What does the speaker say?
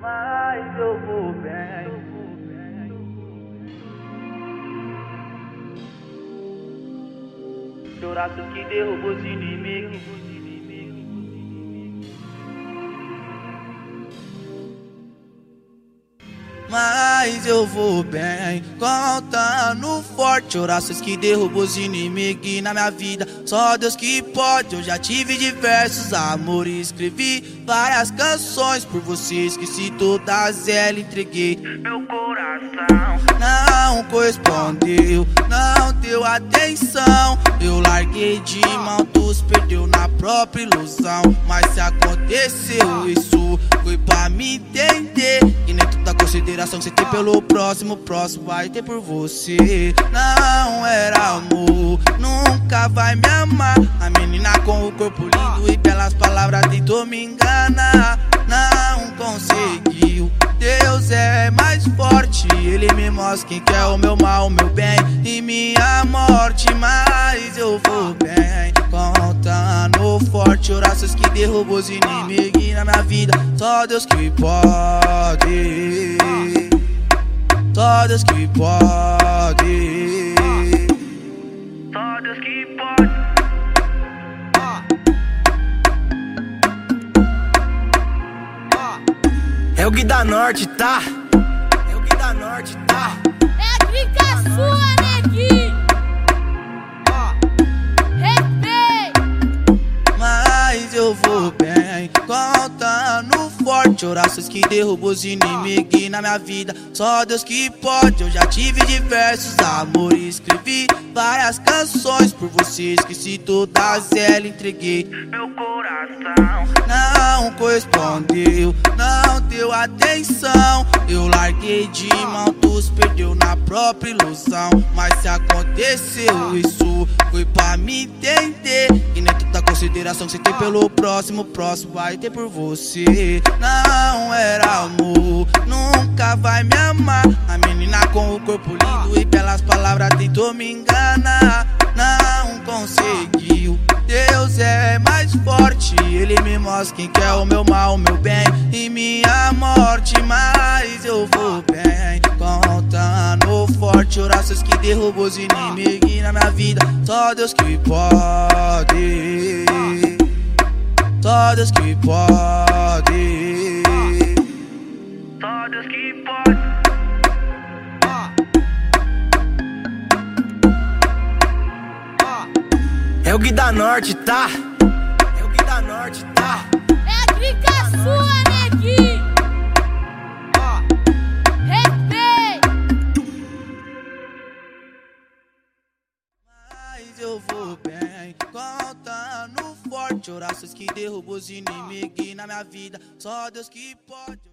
mas eu vou bem. Choraço que derrubou os inimigos. Mas eu vou bem, contando forte Orações que derrubam os inimigos na minha vida. Só Deus que pode, eu já tive diversos amores. Escrevi várias canções por você Esqueci todas elas, entreguei. Meu coração Não correspondeu, não deu atenção Eu larguei de mão, se perdeu na própria ilusão Mas se aconteceu isso, foi pra me entender E nem toda consideração que você tem pelo próximo, próximo vai ter por você. Não era amor, nunca vai me amar. A menina com o corpo lindo e belas palavras tentou me enganar. Não conseguiu. Deus é mais forte, Ele me mostra quem quer o meu mal, o meu bem e minha morte. Mas eu vou bem, contando forte orações que derrubam os inimigos na minha vida. Só Deus que pode. Só Deus que pode. Só Deus que pode. É o Gui da Norte, tá? É o Gui da Norte, tá? É a clica sua, contando forte. Orações que derrubam os inimigos na minha vida. Só Deus que pode, eu já tive diversos amores. Escrevi várias canções por você Esqueci todas elas, entreguei Meu coração. Não correspondeu, não deu atenção. Eu larguei de mão, tu perdeu na própria ilusão. Mas se aconteceu isso, foi pra me entender. E nem consideração que você tem pelo próximo Próximo vai ter por você. Não era amor, nunca vai me amar. A menina com o corpo lindo e belas palavras tentou me enganar. Não conseguiu Deus é mais forte, Ele me mostra quem quer o meu mal, o meu bem e minha morte. Mas eu vou bem, orações que derrubam os inimigos na minha vida. Só Deus que pode, só Deus que pode. Só Deus que pode. É o Gui da Norte, tá? É o Gui da Norte, tá? Forte orações que derrubam os inimigos na minha vida. Só Deus que pode.